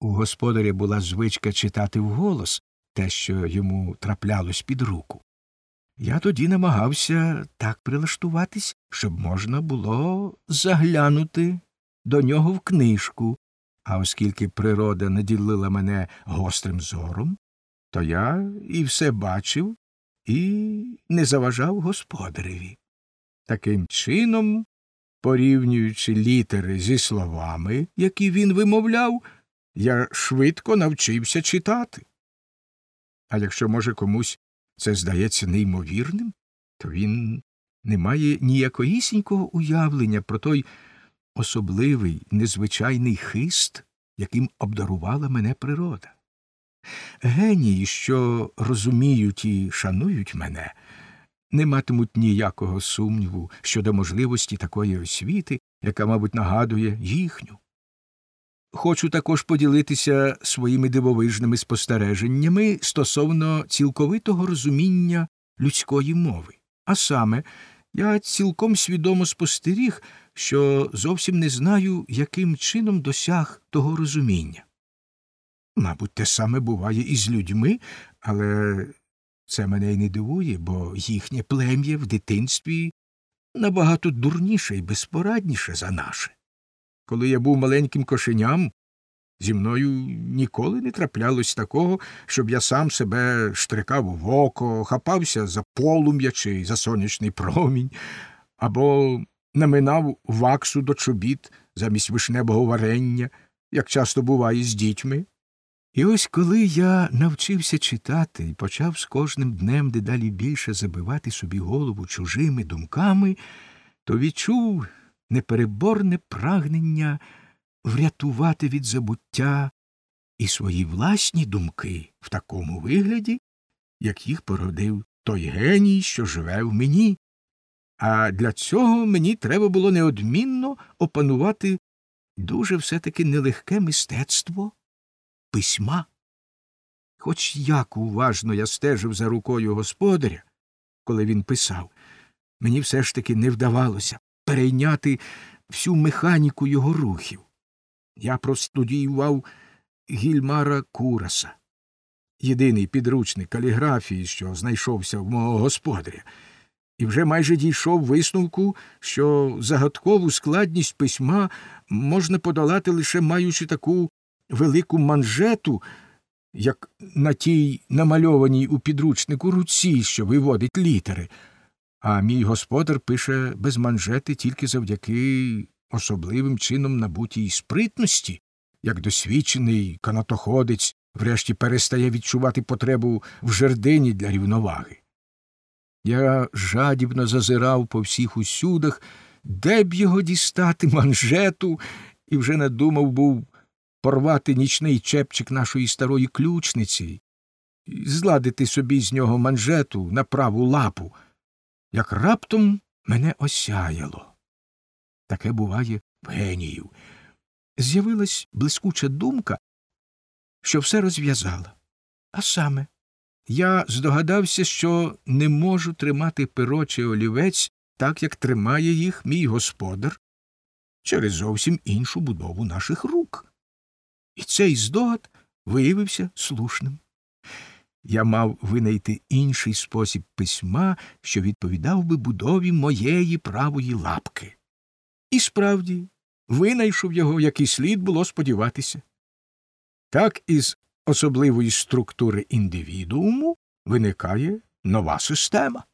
У господаря була звичка читати вголос те, що йому траплялось під руку. Я тоді намагався так прилаштуватись, щоб можна було заглянути до нього в книжку, а оскільки природа наділила мене гострим зором, то я і все бачив і не заважав господареві. Таким чином, порівнюючи літери зі словами, які він вимовляв, я швидко навчився читати. А якщо, може, комусь це здається неймовірним, то він не має ніякоїсінького уявлення про той особливий, незвичайний хист, яким обдарувала мене природа. Генії, що розуміють і шанують мене, не матимуть ніякого сумніву щодо можливості такої освіти, яка, мабуть, нагадує їхню. Хочу також поділитися своїми дивовижними спостереженнями стосовно цілковитого розуміння людської мови. А саме, я цілком свідомо спостеріг, що зовсім не знаю, яким чином досяг того розуміння. Мабуть, те саме буває і з людьми, але це мене й не дивує, бо їхнє плем'я в дитинстві набагато дурніше і безпорадніше за наше. Коли я був маленьким кошеням, зі мною ніколи не траплялось такого, щоб я сам себе штрикав в око, хапався за полум'я чи за сонячний промінь, або наминав ваксу до чобіт замість вишневого варення, як часто буває з дітьми. І ось коли я навчився читати і почав з кожним днем дедалі більше забивати собі голову чужими думками, то відчув непереборне прагнення врятувати від забуття і свої власні думки в такому вигляді, як їх породив той геній, що живе в мені. А для цього мені треба було неодмінно опанувати дуже все таки нелегке мистецтво письма. Хоч як уважно я стежив за рукою господаря, коли він писав, мені все ж таки не вдавалося перейняти всю механіку його рухів. Я простудіював гільмара Кураса, єдиний підручник каліграфії, що знайшовся в мого господаря, і вже майже дійшов висновку, що загадкову складність письма можна подолати лише маючи таку велику манжету, як на тій намальованій у підручнику руці, що виводить літери, а мій господар пише без манжети тільки завдяки особливим чином набутій спритності, як досвідчений канатоходець врешті перестає відчувати потребу в жердині для рівноваги. Я жадібно зазирав по всіх усюдах, де б його дістати манжету, і вже надумав був порвати нічний чепчик нашої старої ключниці, зладити собі з нього манжету на праву лапу, як раптом мене осяяло. Таке буває в геніїв. З'явилась блискуча думка, що все розв'язала. А саме, я здогадався, що не можу тримати перо чи олівець так, як тримає їх мій господар, через зовсім іншу будову наших рук. І цей здогад виявився слушним. Я мав винайти інший спосіб письма, що відповідав би будові моєї правої лапки. І справді винайшов його, як і слід було сподіватися. Так із особливої структури індивідууму виникає нова система.